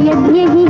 शायद यही